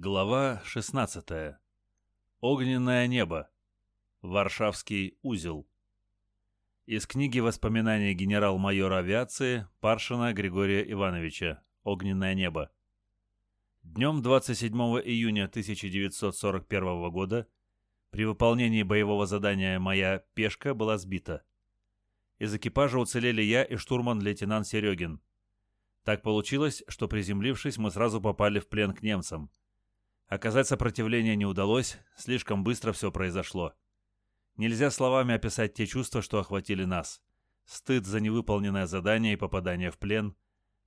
Глава 16. Огненное небо. Варшавский узел. Из книги воспоминаний генерал-майора авиации Паршина Григория Ивановича «Огненное небо». Днем 27 июня 1941 года при выполнении боевого задания «Моя пешка» была сбита. Из экипажа уцелели я и штурман-лейтенант Серегин. Так получилось, что приземлившись, мы сразу попали в плен к немцам – Оказать сопротивление не удалось, слишком быстро все произошло. Нельзя словами описать те чувства, что охватили нас. Стыд за невыполненное задание и попадание в плен,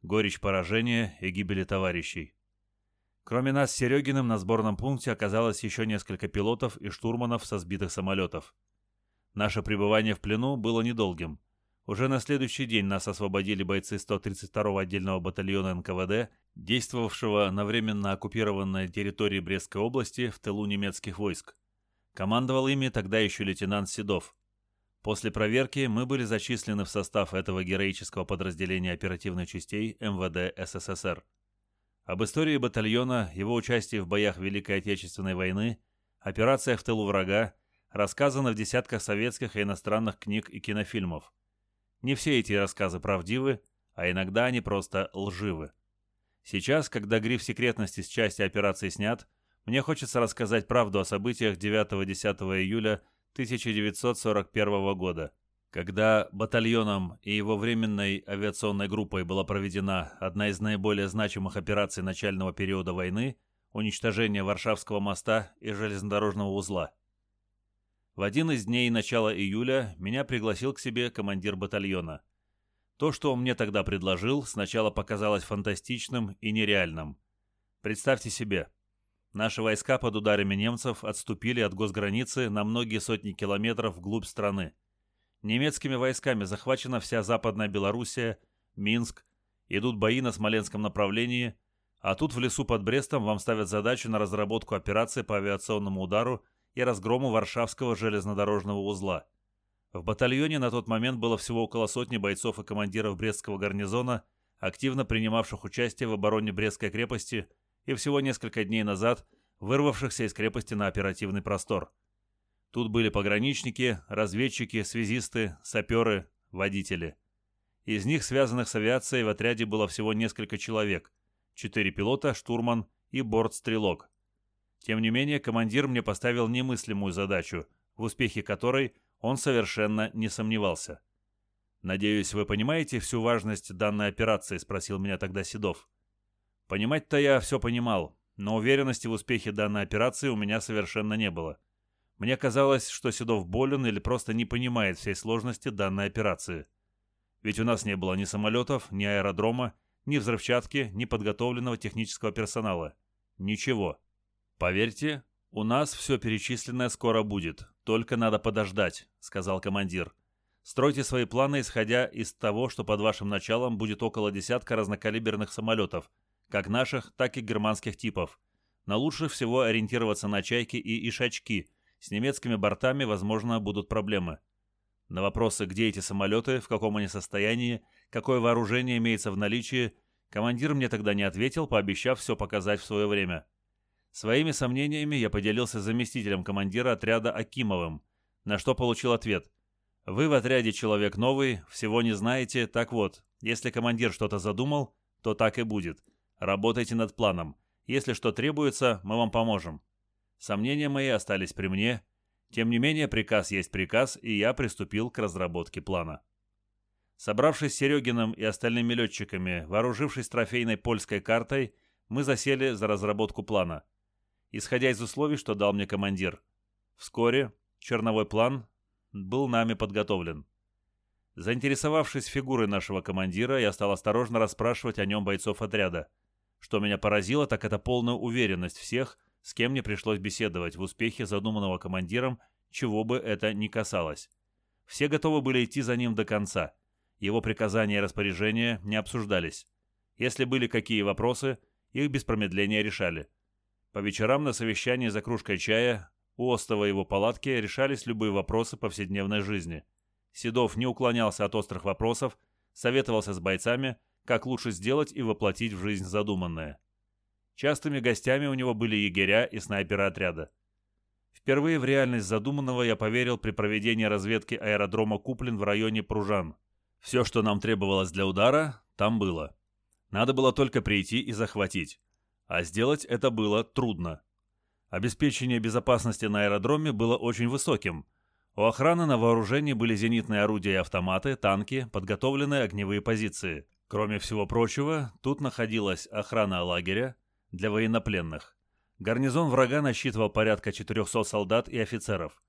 горечь поражения и гибели товарищей. Кроме нас с Серегиным на сборном пункте оказалось еще несколько пилотов и штурманов со сбитых самолетов. Наше пребывание в плену было недолгим. Уже на следующий день нас освободили бойцы 132-го отдельного батальона НКВД действовавшего на временно оккупированной территории Брестской области в тылу немецких войск. Командовал ими тогда еще лейтенант Седов. После проверки мы были зачислены в состав этого героического подразделения оперативных частей МВД СССР. Об истории батальона, его участии в боях Великой Отечественной войны, операциях в тылу врага рассказано в десятках советских и иностранных книг и кинофильмов. Не все эти рассказы правдивы, а иногда они просто лживы. Сейчас, когда гриф секретности с части операции снят, мне хочется рассказать правду о событиях 9-10 июля 1941 года, когда батальоном и его временной авиационной группой была проведена одна из наиболее значимых операций начального периода войны – уничтожение Варшавского моста и железнодорожного узла. В один из дней начала июля меня пригласил к себе командир батальона – то, что он мне тогда предложил, сначала показалось фантастичным и нереальным. Представьте себе, наши войска под ударами немцев отступили от госграницы на многие сотни километров вглубь страны. Немецкими войсками захвачена вся Западная Белоруссия, Минск, идут бои на Смоленском направлении, а тут в лесу под Брестом вам ставят задачу на разработку операции по авиационному удару и разгрому Варшавского железнодорожного узла – в батальоне на тот момент было всего около сотни бойцов и командиров Брестского гарнизона, активно принимавших участие в обороне Брестской крепости и всего несколько дней назад вырвавшихся из крепости на оперативный простор. Тут были пограничники, разведчики, связисты, саперы, водители. Из них, связанных с авиацией, в отряде было всего несколько человек. Четыре пилота, штурман и бортстрелок. Тем не менее, командир мне поставил немыслимую задачу, в успехе которой он совершенно не сомневался. «Надеюсь, вы понимаете всю важность данной операции?» – спросил меня тогда Седов. Понимать-то я все понимал, но уверенности в успехе данной операции у меня совершенно не было. Мне казалось, что Седов болен или просто не понимает всей сложности данной операции. Ведь у нас не было ни самолетов, ни аэродрома, ни взрывчатки, ни подготовленного технического персонала. Ничего. Поверьте, у нас все перечисленное скоро будет. «Только надо подождать», — сказал командир. «Стройте свои планы, исходя из того, что под вашим началом будет около десятка разнокалиберных самолетов, как наших, так и германских типов. Но лучше всего ориентироваться на «Чайки» и «Ишачки». С немецкими бортами, возможно, будут проблемы. На вопросы, где эти самолеты, в каком они состоянии, какое вооружение имеется в наличии, командир мне тогда не ответил, пообещав все показать в свое время. Своими сомнениями я поделился с заместителем командира отряда Акимовым, на что получил ответ. «Вы в отряде человек новый, всего не знаете, так вот, если командир что-то задумал, то так и будет. Работайте над планом. Если что требуется, мы вам поможем». Сомнения мои остались при мне. Тем не менее, приказ есть приказ, и я приступил к разработке плана. Собравшись с Серегиным и остальными летчиками, вооружившись трофейной польской картой, мы засели за разработку плана – исходя из условий, что дал мне командир. Вскоре черновой план был нами подготовлен. Заинтересовавшись фигурой нашего командира, я стал осторожно расспрашивать о нем бойцов отряда. Что меня поразило, так это полная уверенность всех, с кем мне пришлось беседовать в успехе задуманного командиром, чего бы это ни касалось. Все готовы были идти за ним до конца. Его приказания и распоряжения не обсуждались. Если были какие вопросы, их без промедления решали. По вечерам на совещании за кружкой чая у остова его палатки решались любые вопросы повседневной жизни. Седов не уклонялся от острых вопросов, советовался с бойцами, как лучше сделать и воплотить в жизнь задуманное. Частыми гостями у него были егеря и снайперы отряда. Впервые в реальность задуманного я поверил при проведении разведки аэродрома Куплин в районе Пружан. Все, что нам требовалось для удара, там было. Надо было только прийти и захватить. А сделать это было трудно. Обеспечение безопасности на аэродроме было очень высоким. У охраны на вооружении были зенитные орудия и автоматы, танки, подготовленные огневые позиции. Кроме всего прочего, тут находилась охрана лагеря для военнопленных. Гарнизон врага насчитывал порядка 400 солдат и офицеров.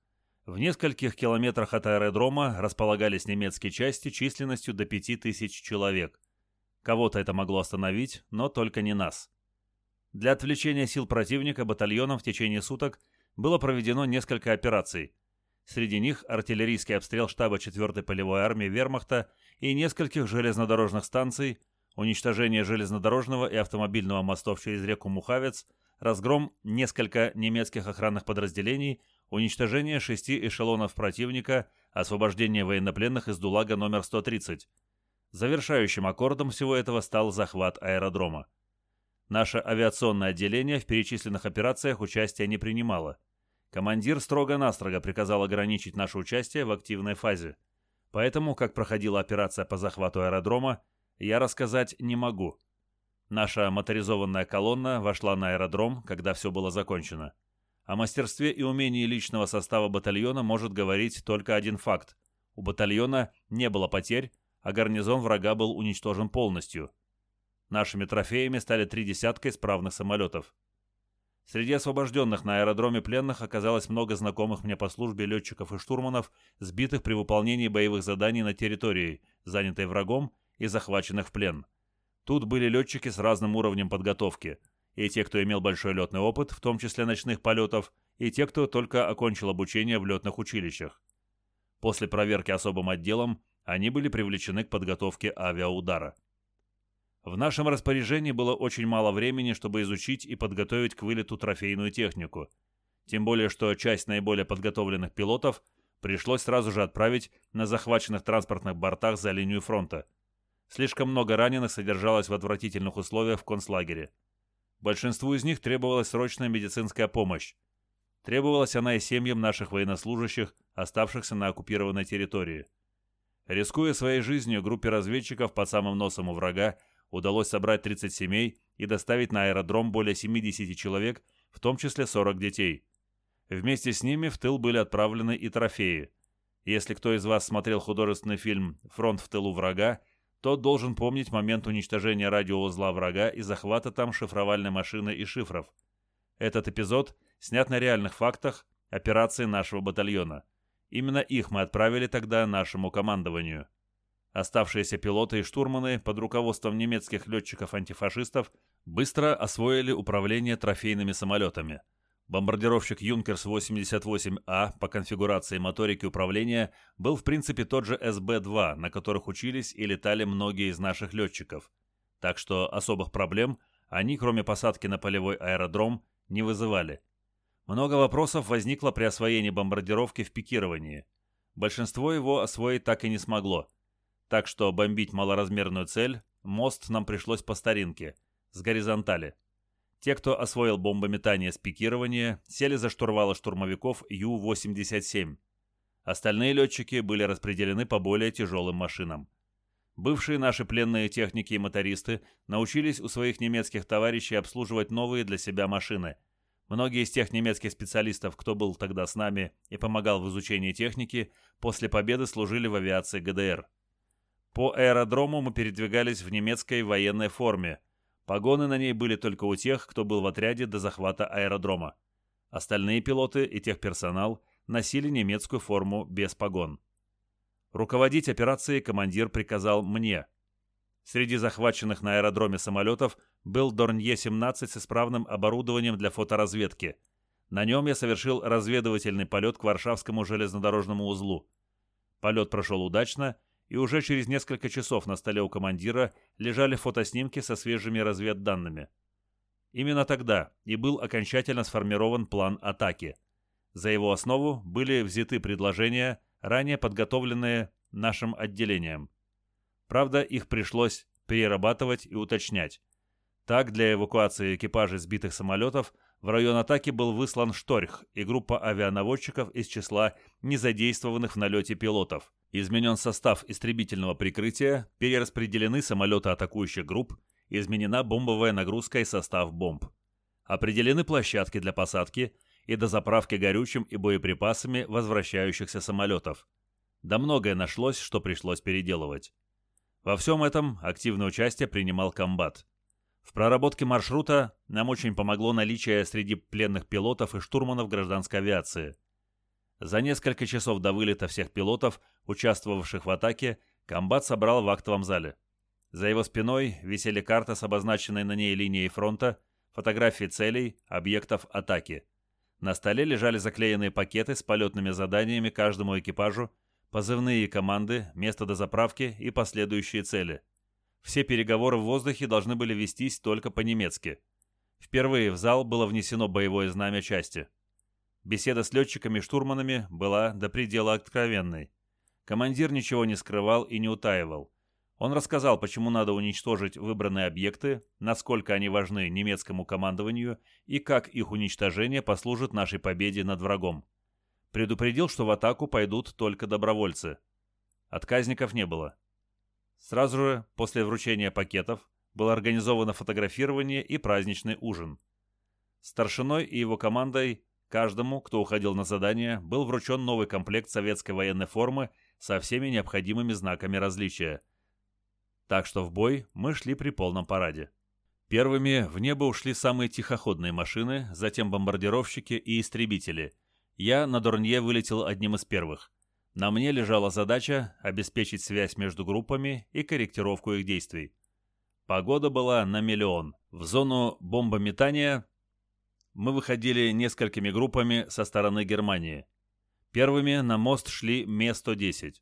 В нескольких километрах от аэродрома располагались немецкие части численностью до 5000 человек. Кого-то это могло остановить, но только не нас. Для отвлечения сил противника батальоном в течение суток было проведено несколько операций. Среди них артиллерийский обстрел штаба 4-й полевой армии Вермахта и нескольких железнодорожных станций, уничтожение железнодорожного и автомобильного мостов через реку Мухавец, разгром несколько немецких охранных подразделений, уничтожение шести эшелонов противника, освобождение военнопленных из ДУЛАГа номер 130. Завершающим аккордом всего этого стал захват аэродрома. Наше авиационное отделение в перечисленных операциях участия не принимало. Командир строго-настрого приказал ограничить наше участие в активной фазе – Поэтому, как проходила операция по захвату аэродрома, я рассказать не могу. Наша моторизованная колонна вошла на аэродром, когда все было закончено. О мастерстве и умении личного состава батальона может говорить только один факт. У батальона не было потерь, а гарнизон врага был уничтожен полностью. Нашими трофеями стали три десятка исправных самолетов. Среди освобожденных на аэродроме пленных оказалось много знакомых мне по службе летчиков и штурманов, сбитых при выполнении боевых заданий на территории, занятой врагом и захваченных в плен. Тут были летчики с разным уровнем подготовки, и те, кто имел большой летный опыт, в том числе ночных полетов, и те, кто только окончил обучение в летных училищах. После проверки особым отделом они были привлечены к подготовке авиаудара. В нашем распоряжении было очень мало времени, чтобы изучить и подготовить к вылету трофейную технику. Тем более, что часть наиболее подготовленных пилотов пришлось сразу же отправить на захваченных транспортных бортах за линию фронта. Слишком много раненых содержалось в отвратительных условиях в концлагере. Большинству из них требовалась срочная медицинская помощь. Требовалась она и семьям наших военнослужащих, оставшихся на оккупированной территории. Рискуя своей жизнью, группе разведчиков под самым носом у врага удалось собрать 30 семей и доставить на аэродром более 70 человек, в том числе 40 детей. Вместе с ними в тыл были отправлены и трофеи. Если кто из вас смотрел художественный фильм «Фронт в тылу врага», тот должен помнить момент уничтожения радиоузла врага и захвата там шифровальной машины и шифров. Этот эпизод снят на реальных фактах операции нашего батальона. Именно их мы отправили тогда нашему командованию. Оставшиеся пилоты и штурманы под руководством немецких летчиков-антифашистов быстро освоили управление трофейными самолетами. Бомбардировщик Юнкерс 88А по конфигурации моторики управления был в принципе тот же СБ-2, на которых учились и летали многие из наших летчиков. Так что особых проблем они, кроме посадки на полевой аэродром, не вызывали. Много вопросов возникло при освоении бомбардировки в пикировании. Большинство его освоить так и не смогло – так что бомбить малоразмерную цель мост нам пришлось по старинке, с горизонтали. Те, кто освоил бомбометание с пикирования, сели за штурвалы штурмовиков Ю-87. Остальные летчики были распределены по более тяжелым машинам. Бывшие наши пленные техники и мотористы научились у своих немецких товарищей обслуживать новые для себя машины. Многие из тех немецких специалистов, кто был тогда с нами и помогал в изучении техники, после победы служили в авиации ГДР. По аэродрому мы передвигались в немецкой военной форме. Погоны на ней были только у тех, кто был в отряде до захвата аэродрома. Остальные пилоты и техперсонал носили немецкую форму без погон. Руководить операцией командир приказал мне. Среди захваченных на аэродроме самолетов был Дорнье-17 с исправным оборудованием для фоторазведки. На нем я совершил разведывательный полет к Варшавскому железнодорожному узлу. Полет прошел удачно, и уже через несколько часов на столе у командира лежали фотоснимки со свежими разведданными. Именно тогда и был окончательно сформирован план атаки. За его основу были взяты предложения, ранее подготовленные нашим отделением. Правда, их пришлось перерабатывать и уточнять. Так, для эвакуации экипажей сбитых самолетов в район атаки был выслан «Шторх» и группа авианаводчиков из числа незадействованных в налете пилотов. Изменен состав истребительного прикрытия, перераспределены самолеты атакующих групп, изменена бомбовая нагрузка и состав бомб. Определены площадки для посадки и дозаправки горючим и боеприпасами возвращающихся самолетов. Да многое нашлось, что пришлось переделывать. Во всем этом активное участие принимал комбат. В проработке маршрута нам очень помогло наличие среди пленных пилотов и штурманов гражданской авиации. За несколько часов до вылета всех пилотов, участвовавших в атаке, комбат собрал в актовом зале. За его спиной висели карты с обозначенной на ней линией фронта, фотографии целей, объектов атаки. На столе лежали заклеенные пакеты с полетными заданиями каждому экипажу, позывные команды, место дозаправки и последующие цели – все переговоры в воздухе должны были вестись только по-немецки. Впервые в зал было внесено боевое знамя части. Беседа с летчиками и штурманами была до предела откровенной. Командир ничего не скрывал и не утаивал. Он рассказал, почему надо уничтожить выбранные объекты, насколько они важны немецкому командованию и как их уничтожение послужит нашей победе над врагом. Предупредил, что в атаку пойдут только добровольцы. Отказников не было. Сразу же после вручения пакетов было организовано фотографирование и праздничный ужин. Старшиной и его командой каждому, кто уходил на задание, был вручен новый комплект советской военной формы со всеми необходимыми знаками различия. Так что в бой мы шли при полном параде. Первыми в небо ушли самые тихоходные машины, затем бомбардировщики и истребители. Я на Дурнье вылетел одним из первых. На мне лежала задача обеспечить связь между группами и корректировку их действий. Погода была на миллион. В зону бомбометания мы выходили несколькими группами со стороны Германии. Первыми на мост шли Ме-110.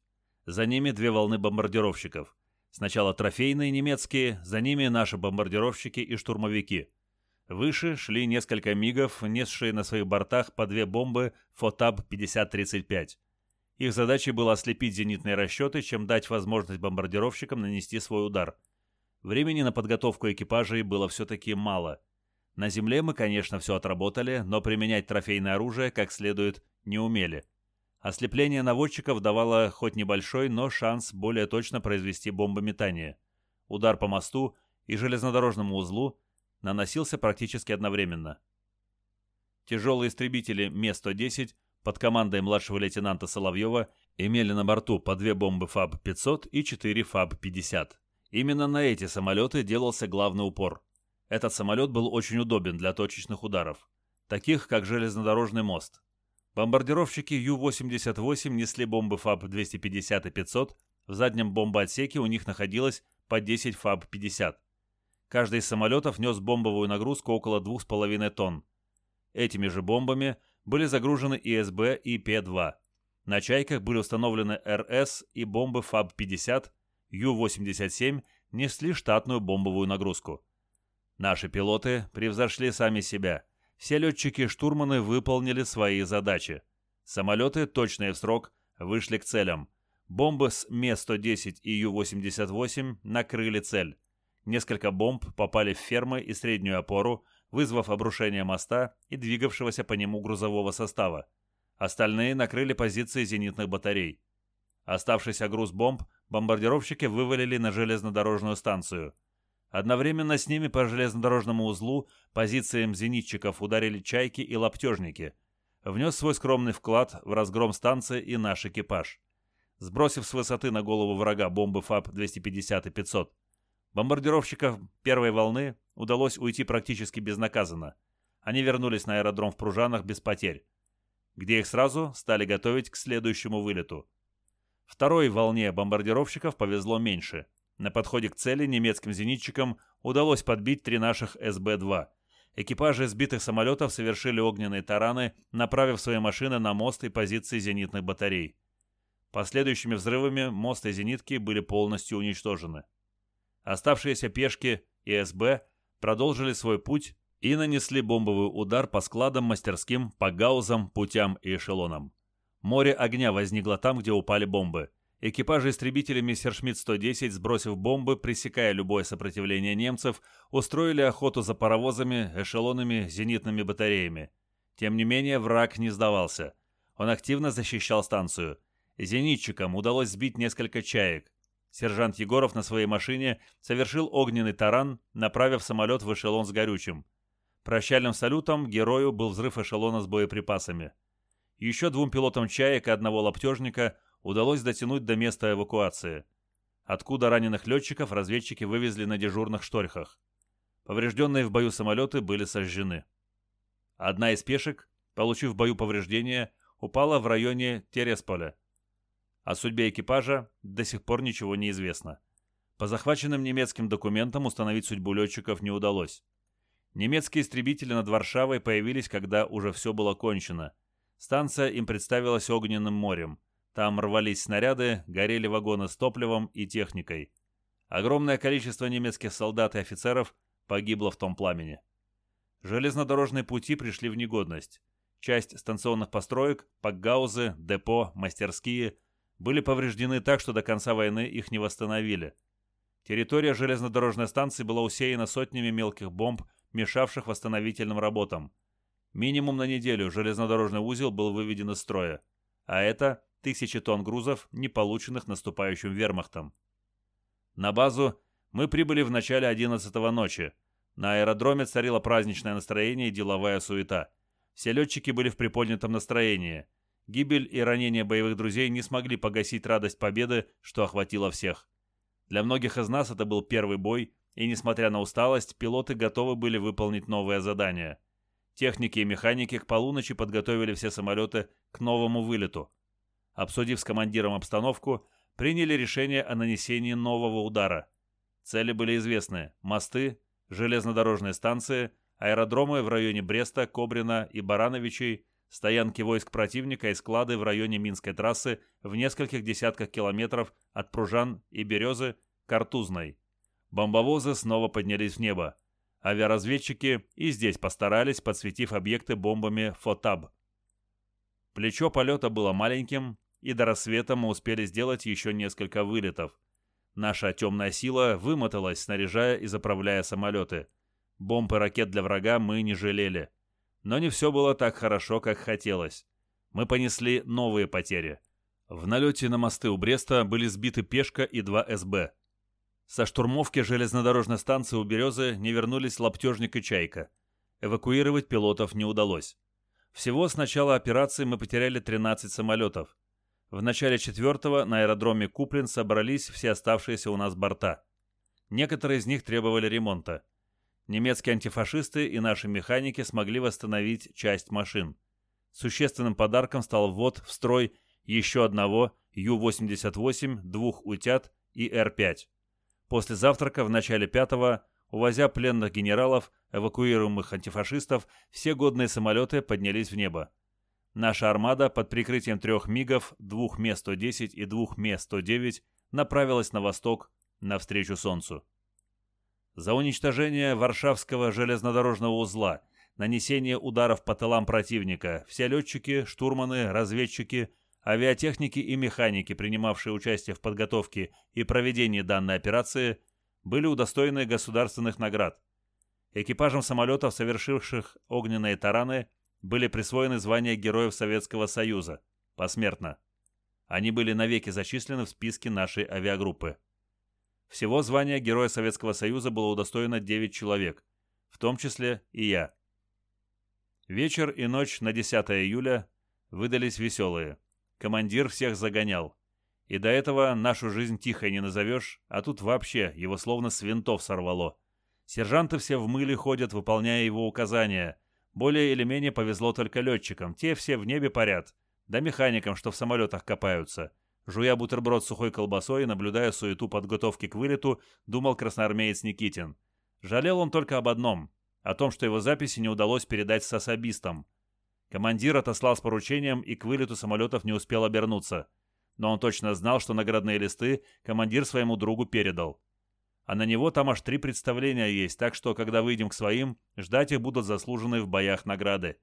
За ними две волны бомбардировщиков. Сначала трофейные немецкие, за ними наши бомбардировщики и штурмовики. Выше шли несколько мигов, несшие на своих бортах по две бомбы ФОТАБ-5035. Их задачей было ослепить зенитные расчеты, чем дать возможность бомбардировщикам нанести свой удар. Времени на подготовку экипажей было все-таки мало. На земле мы, конечно, все отработали, но применять трофейное оружие как следует не умели. Ослепление наводчиков давало хоть небольшой, но шанс более точно произвести бомбометание. Удар по мосту и железнодорожному узлу наносился практически одновременно. Тяжелые истребители Ме-110 под командой младшего лейтенанта Соловьева имели на борту по две бомбы ФАБ-500 и четыре ФАБ-50. Именно на эти самолеты делался главный упор. Этот самолет был очень удобен для точечных ударов, таких как железнодорожный мост. Бомбардировщики Ю-88 несли бомбы ФАБ-250 и 500, в заднем бомбоотсеке у них находилось по 10 ФАБ-50. Каждый из самолетов нес бомбовую нагрузку около 2,5 тонн. Этими же бомбами – были загружены ИСБ и П-2. На «Чайках» были установлены РС и бомбы ФАБ-50, Ю-87 несли штатную бомбовую нагрузку. Наши пилоты превзошли сами себя. Все летчики и штурманы выполнили свои задачи. Самолеты, точные в срок, вышли к целям. Бомбы с Ме-110 и Ю-88 накрыли цель. Несколько бомб попали в фермы и среднюю опору, вызвав обрушение моста и двигавшегося по нему грузового состава. Остальные накрыли позиции зенитных батарей. Оставшийся груз бомб бомбардировщики вывалили на железнодорожную станцию. Одновременно с ними по железнодорожному узлу позициям зенитчиков ударили чайки и лаптежники. Внес свой скромный вклад в разгром станции и наш экипаж. Сбросив с высоты на голову врага бомбы ФАП-250 и 500, Бомбардировщиков первой волны удалось уйти практически безнаказанно. Они вернулись на аэродром в Пружанах без потерь, где их сразу стали готовить к следующему вылету. Второй волне бомбардировщиков повезло меньше. На подходе к цели немецким зенитчикам удалось подбить три наших СБ-2. Экипажи сбитых самолетов совершили огненные тараны, направив свои машины на мост и позиции зенитных батарей. Последующими взрывами мост и зенитки были полностью уничтожены. Оставшиеся пешки и СБ продолжили свой путь и нанесли бомбовый удар по складам, мастерским, по гаузам, путям и эшелонам. Море огня возникло там, где упали бомбы. Экипажи истребителями Сершмитт-110, сбросив бомбы, пресекая любое сопротивление немцев, устроили охоту за паровозами, эшелонами, зенитными батареями. Тем не менее, враг не сдавался. Он активно защищал станцию. Зенитчикам удалось сбить несколько чаек. Сержант Егоров на своей машине совершил огненный таран, направив самолет в эшелон с горючим. Прощальным салютом герою был взрыв эшелона с боеприпасами. Еще двум пилотам чаек и одного лаптежника – удалось дотянуть до места эвакуации, откуда раненых летчиков разведчики вывезли на дежурных шторхах. Поврежденные в бою самолеты были сожжены. Одна из пешек, получив в бою повреждения, упала в районе Тересполя. О судьбе экипажа до сих пор ничего не известно. По захваченным немецким документам установить судьбу летчиков не удалось. Немецкие истребители над Варшавой появились, когда уже все было кончено. Станция им представилась огненным морем – там рвались снаряды, горели вагоны с топливом и техникой. Огромное количество немецких солдат и офицеров погибло в том пламени. Железнодорожные пути пришли в негодность. Часть станционных построек, пакгаузы, депо, мастерские были повреждены так, что до конца войны их не восстановили. Территория железнодорожной станции была усеяна сотнями мелких бомб, мешавших восстановительным работам. Минимум на неделю железнодорожный узел был выведен из строя. А это тысячи тонн грузов, не полученных наступающим вермахтом. На базу мы прибыли в начале 11 ночи. На аэродроме царило праздничное настроение и деловая суета. Все летчики были в приподнятом настроении. Гибель и ранение боевых друзей не смогли погасить радость победы, что охватило всех. Для многих из нас это был первый бой, и, несмотря на усталость, пилоты готовы были выполнить новое задание. Техники и механики к полуночи подготовили все самолеты к новому вылету обсудив с командиром обстановку, приняли решение о нанесении нового удара. Цели были известны – мосты, железнодорожные станции, аэродромы в районе Бреста, Кобрина и Барановичей, стоянки войск противника и склады в районе Минской трассы в нескольких десятках километров от Пружан и Березы к Артузной. Бомбовозы снова поднялись в небо. Авиаразведчики и здесь постарались, подсветив объекты бомбами «Фотаб». Плечо полета было маленьким, и до рассвета мы успели сделать еще несколько вылетов. Наша темная сила вымоталась, снаряжая и заправляя самолеты. Бомб и ракет для врага мы не жалели. Но не все было так хорошо, как хотелось. Мы понесли новые потери. В налете на мосты у Бреста были сбиты Пешка и два СБ. Со штурмовки железнодорожной станции у Березы не вернулись Лаптежник и Чайка. Эвакуировать пилотов не удалось. Всего с начала операции мы потеряли 13 самолетов. В начале четвертого на аэродроме Куплин собрались все оставшиеся у нас борта. Некоторые из них требовали ремонта. Немецкие антифашисты и наши механики смогли восстановить часть машин. Существенным подарком стал ввод в строй еще одного Ю-88, двух «Утят» и Р-5. После завтрака в начале пятого, увозя пленных генералов, эвакуируемых антифашистов, все годные самолеты поднялись в небо. Наша армада под прикрытием трех МиГов, двух Ме-110 и двух Ме-109 направилась на восток, навстречу Солнцу. За уничтожение Варшавского железнодорожного узла, нанесение ударов по тылам противника, все летчики, штурманы, разведчики, авиатехники и механики, принимавшие участие в подготовке и проведении данной операции, были удостоены государственных наград. Экипажам самолетов, совершивших огненные тараны, были присвоены звания Героев Советского Союза, посмертно. Они были навеки зачислены в списке нашей авиагруппы. Всего звания Героя Советского Союза было удостоено 9 человек, в том числе и я. Вечер и ночь на 10 июля выдались веселые. Командир всех загонял. И до этого нашу жизнь тихой не назовешь, а тут вообще его словно с винтов сорвало. Сержанты все в мыле ходят, выполняя его указания – более или менее повезло только летчикам, те все в небе парят, да механикам, что в самолетах копаются. Жуя бутерброд с сухой колбасой и наблюдая суету подготовки к вылету, думал красноармеец Никитин. Жалел он только об одном — о том, что его записи не удалось передать с особистом. Командир отослал с поручением и к вылету самолетов не успел обернуться. Но он точно знал, что наградные листы командир своему другу передал а на него там аж три представления есть, так что, когда выйдем к своим, ждать их будут заслуженные в боях награды.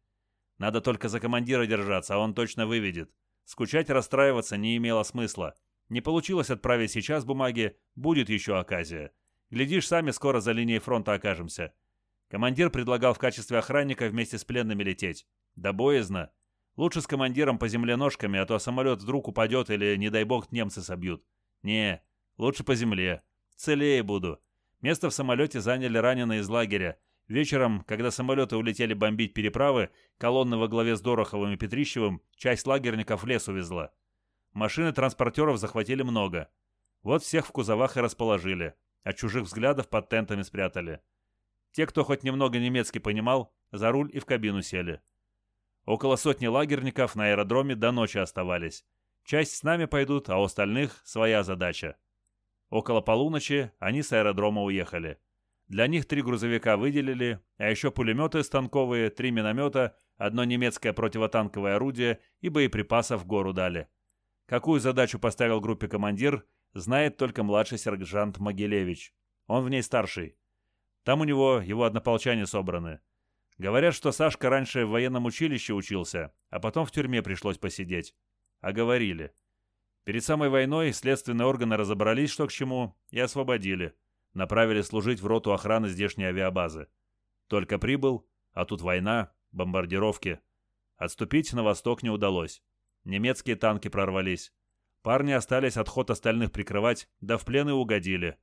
Надо только за командира держаться, а он точно выведет. Скучать расстраиваться не имело смысла. Не получилось отправить сейчас бумаги, будет еще оказия. Глядишь, сами скоро за линией фронта окажемся. Командир предлагал в качестве охранника вместе с пленными лететь. Да боязно. Лучше с командиром по земле ножками, а то самолет вдруг упадет или, не дай бог, немцы собьют. Не, лучше по земле. Целее буду. Место в самолете заняли раненые из лагеря. Вечером, когда самолеты улетели бомбить переправы, колонна во главе с Дороховым и Петрищевым часть лагерников в лес увезла. Машины транспортеров захватили много. Вот всех в кузовах и расположили, а чужих взглядов под тентами спрятали. Те, кто хоть немного немецкий понимал, за руль и в кабину сели. Около сотни лагерников на аэродроме до ночи оставались. Часть с нами пойдут, а у остальных своя задача. Около полуночи они с аэродрома уехали. Для них три грузовика выделили, а еще пулеметы станковые, три миномета, одно немецкое противотанковое орудие и боеприпасов в гору дали. Какую задачу поставил группе командир, знает только младший сержант Могилевич. Он в ней старший. Там у него его однополчане собраны. Говорят, что Сашка раньше в военном училище учился, а потом в тюрьме пришлось посидеть. А говорили. Перед самой войной следственные органы разобрались, что к чему, и освободили. Направили служить в роту охраны здешней авиабазы. Только прибыл, а тут война, бомбардировки. Отступить на восток не удалось. Немецкие танки прорвались. Парни остались отход остальных прикрывать, да в плен и угодили.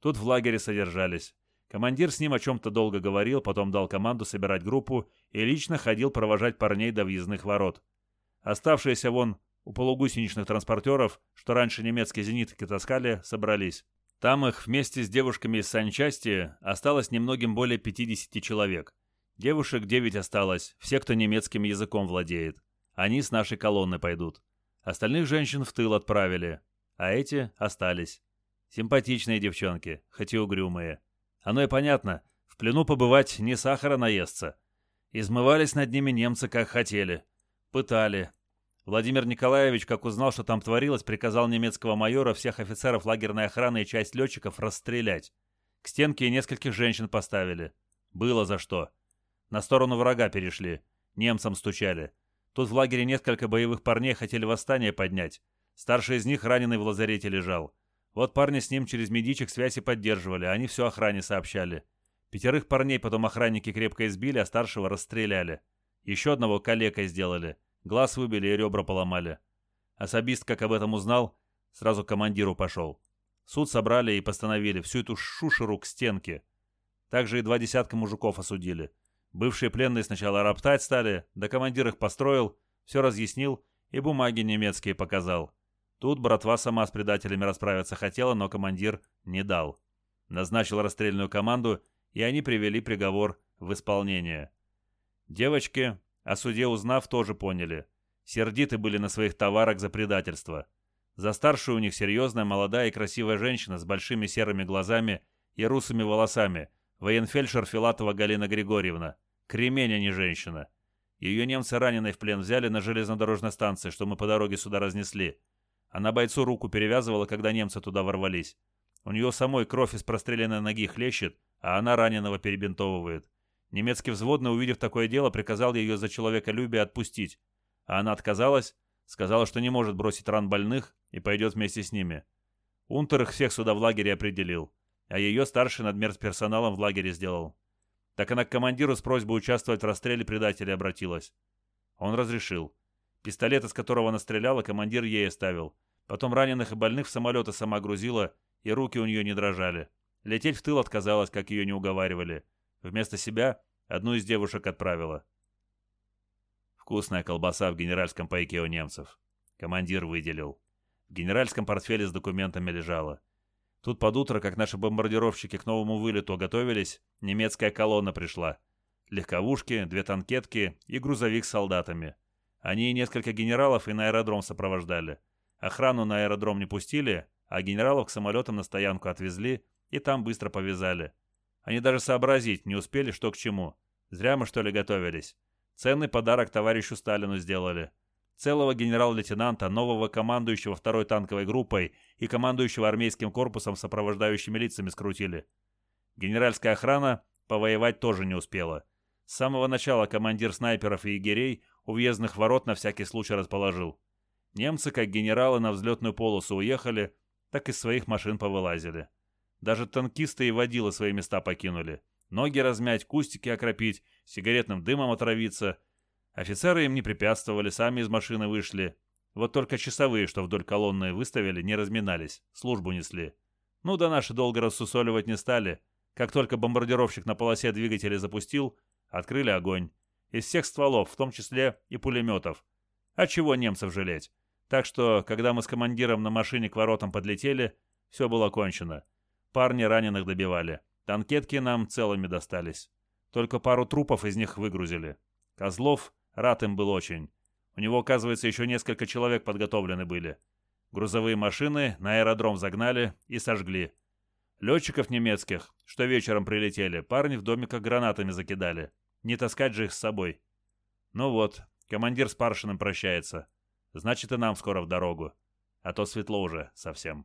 Тут в лагере содержались. Командир с ним о чем-то долго говорил, потом дал команду собирать группу и лично ходил провожать парней до въездных ворот. Оставшиеся вон у полугусеничных транспортеров, что раньше немецкие зенитки таскали, собрались. Там их вместе с девушками из санчасти осталось немногим более 50 человек. Девушек 9 осталось, все, кто немецким языком владеет. Они с нашей колонны пойдут. Остальных женщин в тыл отправили, а эти остались. Симпатичные девчонки, хоть и угрюмые. Оно и понятно, в плену побывать не сахара наестся. Измывались над ними немцы как хотели. Пытали. Владимир Николаевич, как узнал, что там творилось, приказал немецкого майора всех офицеров лагерной охраны и часть летчиков расстрелять. К стенке нескольких женщин поставили. Было за что. На сторону врага перешли. Немцам стучали. Тут в лагере несколько боевых парней хотели восстание поднять. Старший из них раненый в лазарете лежал. Вот парни с ним через медичек связь и поддерживали, они все охране сообщали. Пятерых парней потом охранники крепко избили, а старшего расстреляли. Еще одного калекой сделали. Глаз выбили и ребра поломали. Особист, как об этом узнал, сразу к командиру пошел. Суд собрали и постановили всю эту шушеру к стенке. Также и два десятка мужиков осудили. Бывшие пленные сначала роптать стали, да командир их построил, все разъяснил и бумаги немецкие показал. Тут братва сама с предателями расправиться хотела, но командир не дал. Назначил расстрельную команду, и они привели приговор в исполнение. Девочки, о суде узнав, тоже поняли. Сердиты были на своих товарах за предательство. За старшую у них серьезная, молодая и красивая женщина с большими серыми глазами и русыми волосами, военфельдшер Филатова Галина Григорьевна. Кремень, а не женщина. Ее немцы раненой в плен взяли на железнодорожной станции, что мы по дороге сюда разнесли. Она бойцу руку перевязывала, когда немцы туда ворвались. У нее самой кровь из простреленной ноги хлещет, а она раненого перебинтовывает. Немецкий взводный, увидев такое дело, приказал ее за человеколюбие отпустить. А она отказалась, сказала, что не может бросить ран больных и пойдет вместе с ними. Унтер их всех сюда в лагере определил, а ее старший надмер персоналом в лагере сделал. Так она к командиру с просьбой участвовать в расстреле предателя обратилась. Он разрешил. Пистолет, из которого она стреляла, командир ей оставил. Потом раненых и больных в самолеты сама грузила, и руки у нее не дрожали. Лететь в тыл отказалась, как ее не уговаривали. Вместо себя одну из девушек отправила. Вкусная колбаса в генеральском пайке у немцев. Командир выделил. В генеральском портфеле с документами лежала. Тут под утро, как наши бомбардировщики к новому вылету готовились, немецкая колонна пришла. Легковушки, две танкетки и грузовик с солдатами. Они и несколько генералов и на аэродром сопровождали. Охрану на аэродром не пустили, а генералов к самолетам на стоянку отвезли и там быстро повязали. Они даже сообразить не успели, что к чему. Зря мы, что ли, готовились. Ценный подарок товарищу Сталину сделали. Целого генерал-лейтенанта, нового командующего второй танковой группой и командующего армейским корпусом сопровождающими лицами скрутили. Генеральская охрана повоевать тоже не успела. С самого начала командир снайперов и егерей у въездных ворот на всякий случай расположил. Немцы, как генералы, на взлетную полосу уехали, так из своих машин повылазили. Даже танкисты и водилы свои места покинули. Ноги размять, кустики окропить, сигаретным дымом отравиться. Офицеры им не препятствовали, сами из машины вышли. Вот только часовые, что вдоль колонны выставили, не разминались, службу несли. Ну да наши долго рассусоливать не стали. Как только бомбардировщик на полосе двигателя запустил, открыли огонь. Из всех стволов, в том числе и пулеметов. А чего немцев жалеть? Так что, когда мы с командиром на машине к воротам подлетели, все было кончено. Парни раненых добивали. Танкетки нам целыми достались. Только пару трупов из них выгрузили. Козлов рад им был очень. У него, оказывается, еще несколько человек подготовлены были. Грузовые машины на аэродром загнали и сожгли. Летчиков немецких, что вечером прилетели, парни в домиках гранатами закидали. Не таскать же их с собой. Ну вот, командир с Паршиным прощается. Значит, и нам скоро в дорогу. А то светло уже совсем.